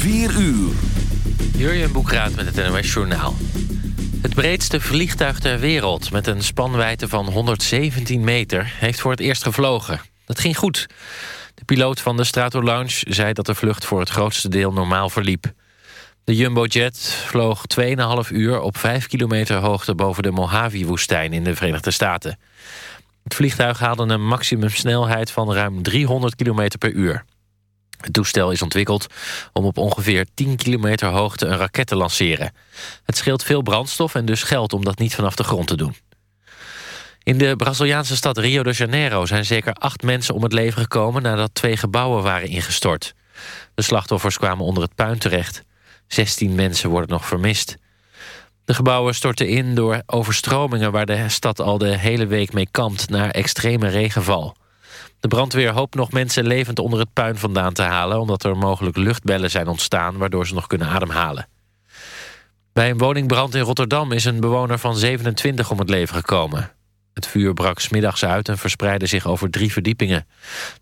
4 uur. Jurjen Boekraat met het NOS Journaal. Het breedste vliegtuig ter wereld met een spanwijdte van 117 meter... heeft voor het eerst gevlogen. Dat ging goed. De piloot van de Stratolaunch zei dat de vlucht voor het grootste deel normaal verliep. De Jumbojet vloog 2,5 uur op 5 kilometer hoogte... boven de Mojave-woestijn in de Verenigde Staten. Het vliegtuig haalde een maximumsnelheid van ruim 300 km per uur. Het toestel is ontwikkeld om op ongeveer 10 kilometer hoogte een raket te lanceren. Het scheelt veel brandstof en dus geld om dat niet vanaf de grond te doen. In de Braziliaanse stad Rio de Janeiro zijn zeker acht mensen om het leven gekomen nadat twee gebouwen waren ingestort. De slachtoffers kwamen onder het puin terecht. 16 mensen worden nog vermist. De gebouwen stortten in door overstromingen waar de stad al de hele week mee kampt naar extreme regenval. De brandweer hoopt nog mensen levend onder het puin vandaan te halen... omdat er mogelijk luchtbellen zijn ontstaan waardoor ze nog kunnen ademhalen. Bij een woningbrand in Rotterdam is een bewoner van 27 om het leven gekomen. Het vuur brak smiddags uit en verspreidde zich over drie verdiepingen.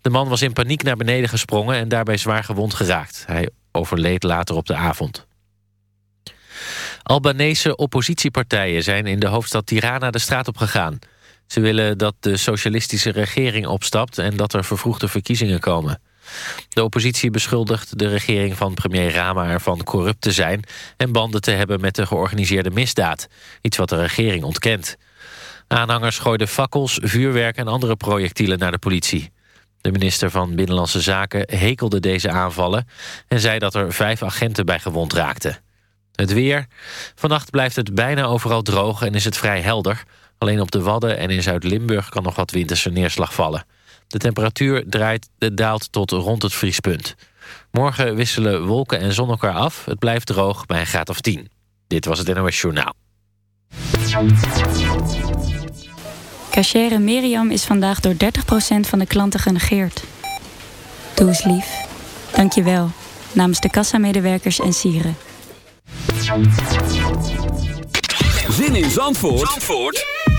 De man was in paniek naar beneden gesprongen en daarbij zwaar gewond geraakt. Hij overleed later op de avond. Albanese oppositiepartijen zijn in de hoofdstad Tirana de straat op gegaan. Ze willen dat de socialistische regering opstapt... en dat er vervroegde verkiezingen komen. De oppositie beschuldigt de regering van premier Rama ervan corrupt te zijn... en banden te hebben met de georganiseerde misdaad. Iets wat de regering ontkent. Aanhangers gooiden fakkels, vuurwerk en andere projectielen naar de politie. De minister van Binnenlandse Zaken hekelde deze aanvallen... en zei dat er vijf agenten bij gewond raakten. Het weer. Vannacht blijft het bijna overal droog en is het vrij helder... Alleen op de Wadden en in Zuid-Limburg kan nog wat winterse neerslag vallen. De temperatuur draait, daalt tot rond het vriespunt. Morgen wisselen wolken en zon elkaar af. Het blijft droog bij een graad of 10. Dit was het NOS Journaal. Cachere Miriam is vandaag door 30% van de klanten genegeerd. Doe eens lief. Dank je wel. Namens de kassamedewerkers en sieren. Zin in Zandvoort? Zandvoort?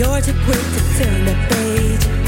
You're too quick to turn the page.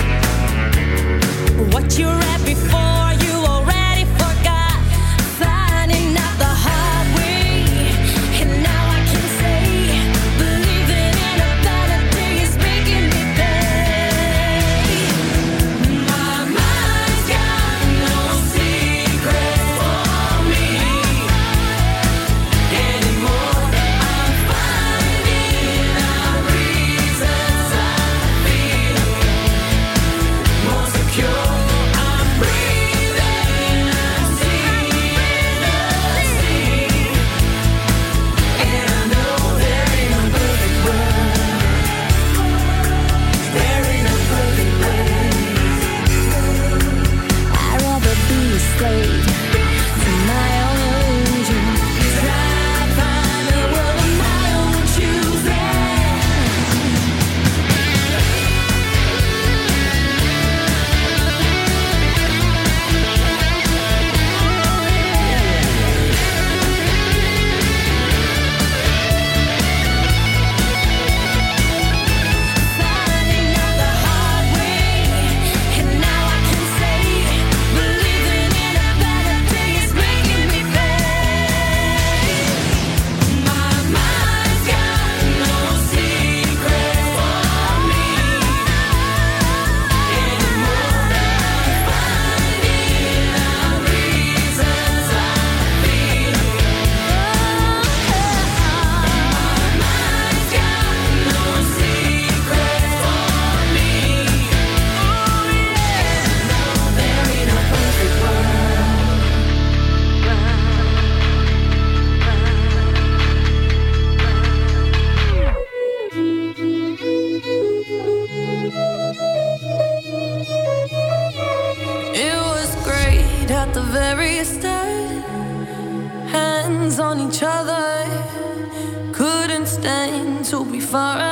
Stand to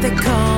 they come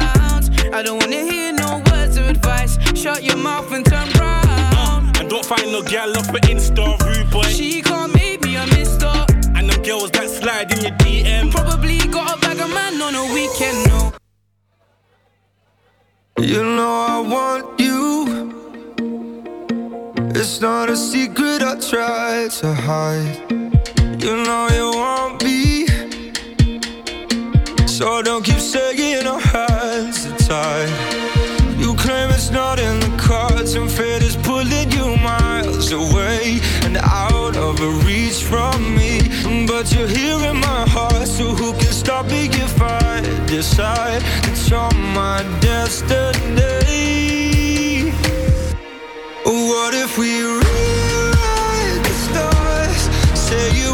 I don't wanna hear no words of advice. Shut your mouth and turn round. Uh, and don't find no gal off an Insta, rude boy. She can't make me a mister. And them girls that slide in your DM. Probably got a bag of man on a weekend, no. You know I want you. It's not a secret I try to hide. You know you want me. So don't keep saying our hands are tied. You claim it's not in the cards, and fate is pulling you miles away and out of reach from me. But you're here in my heart, so who can stop me if I decide it's you're my destiny? What if we rewrite the stars? Say you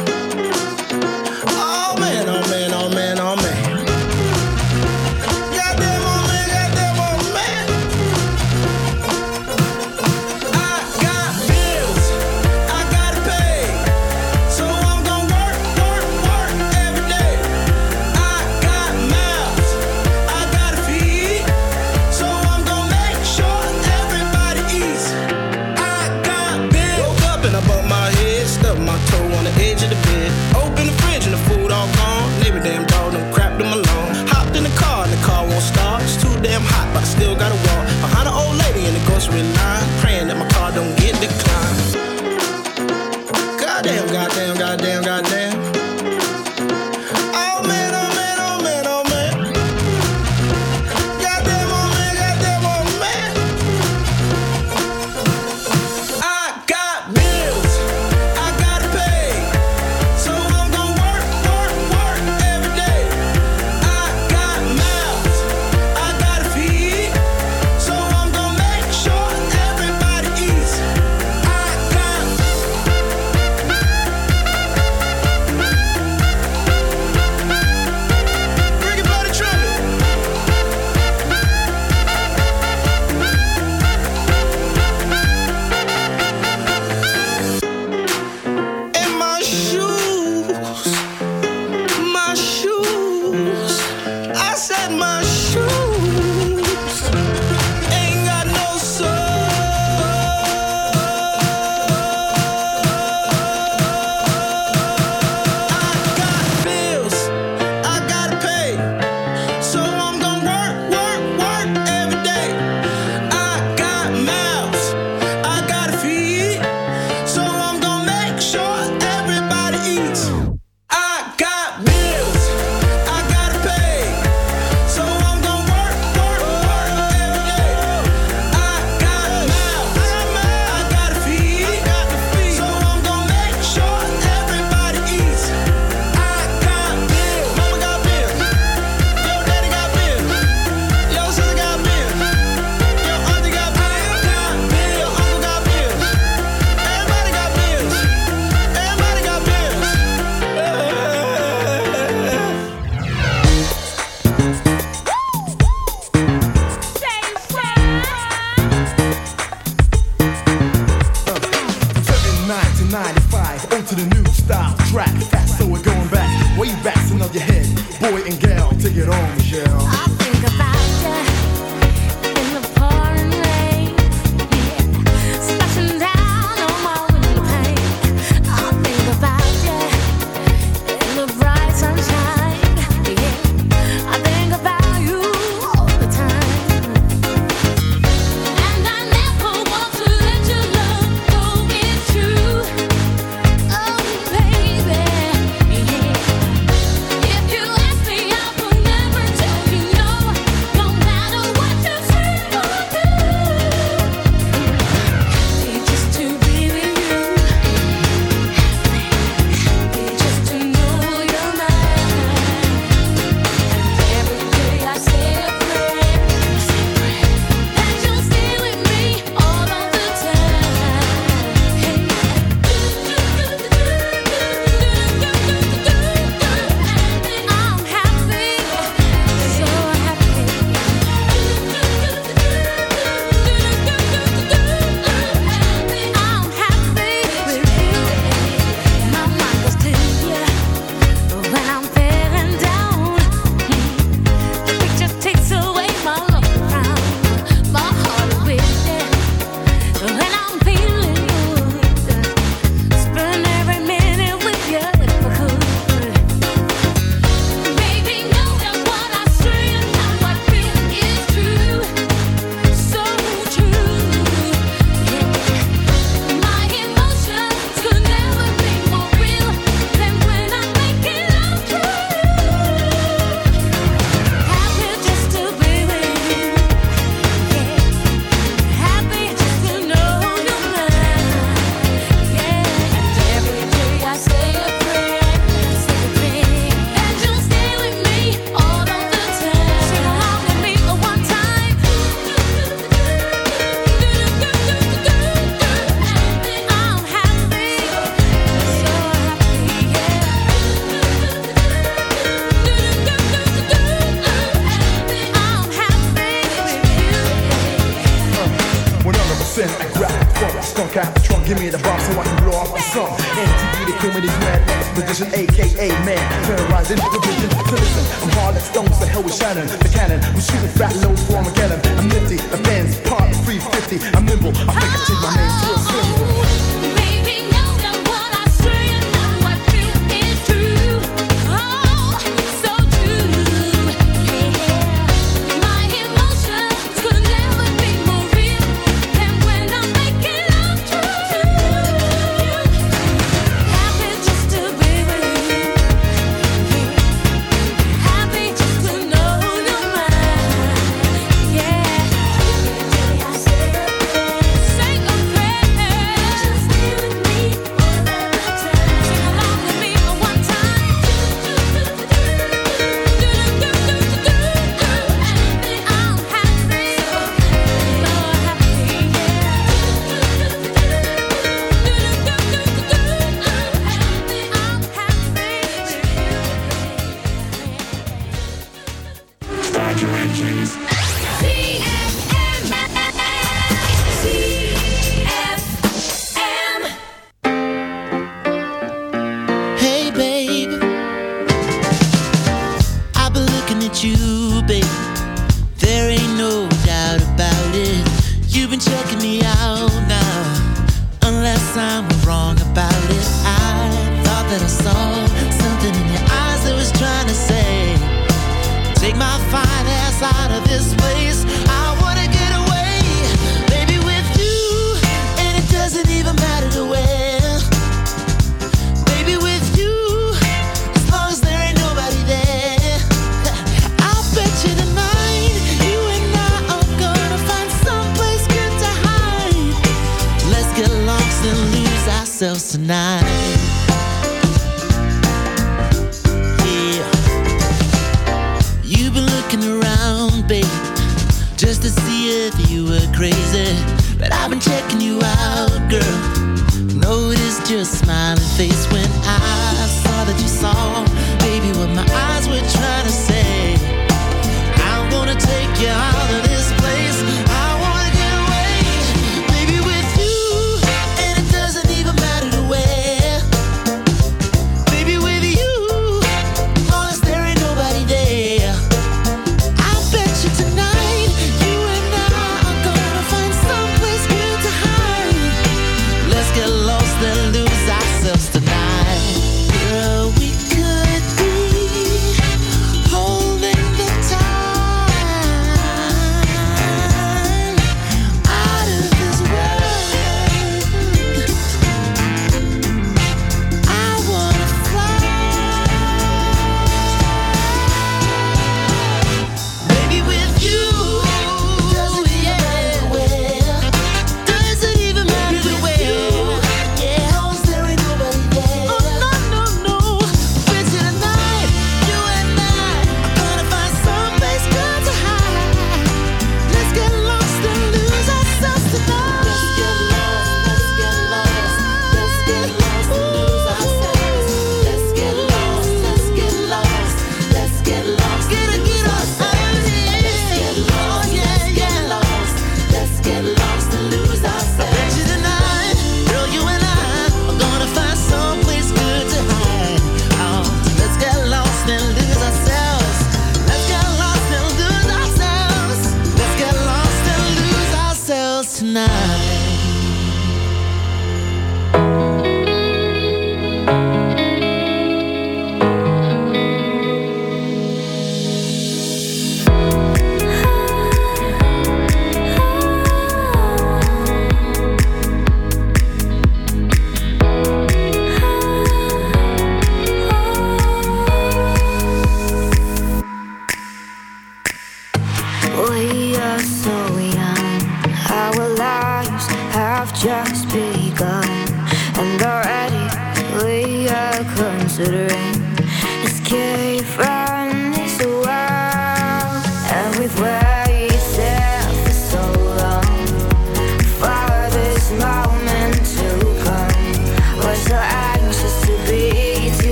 Smiling face when I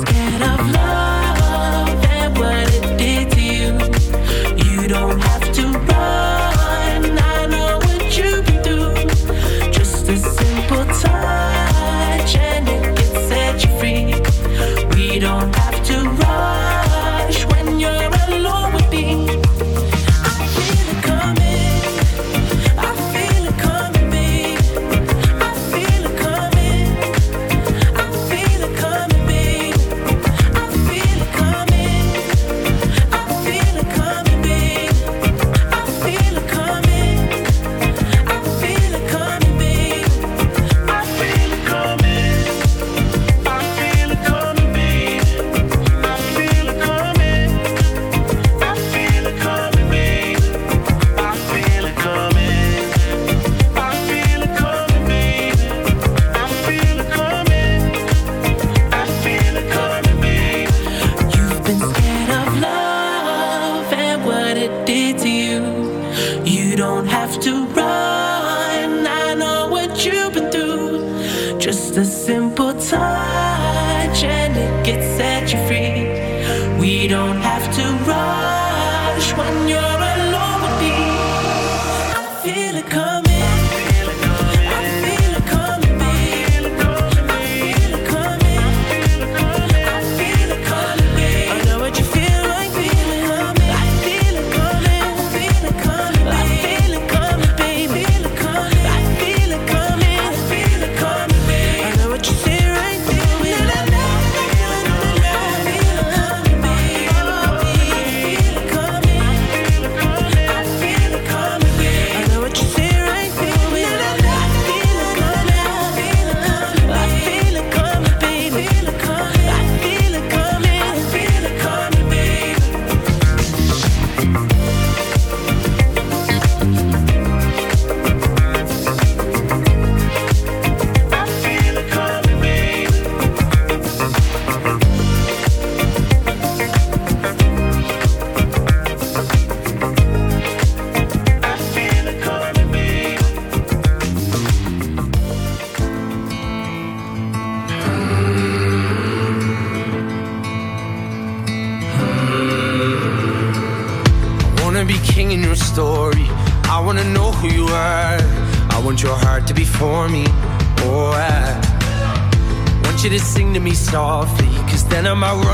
scared of love.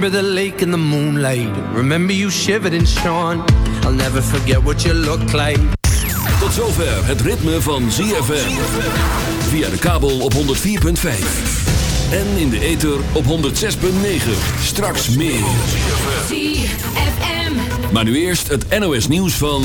Remember the lake in the moonlight. Remember you shivered and shone. I'll never forget what you look like. Tot zover het ritme van ZFM. Via de kabel op 104.5. En in de ether op 106.9. Straks meer. ZFM. Maar nu eerst het NOS nieuws van...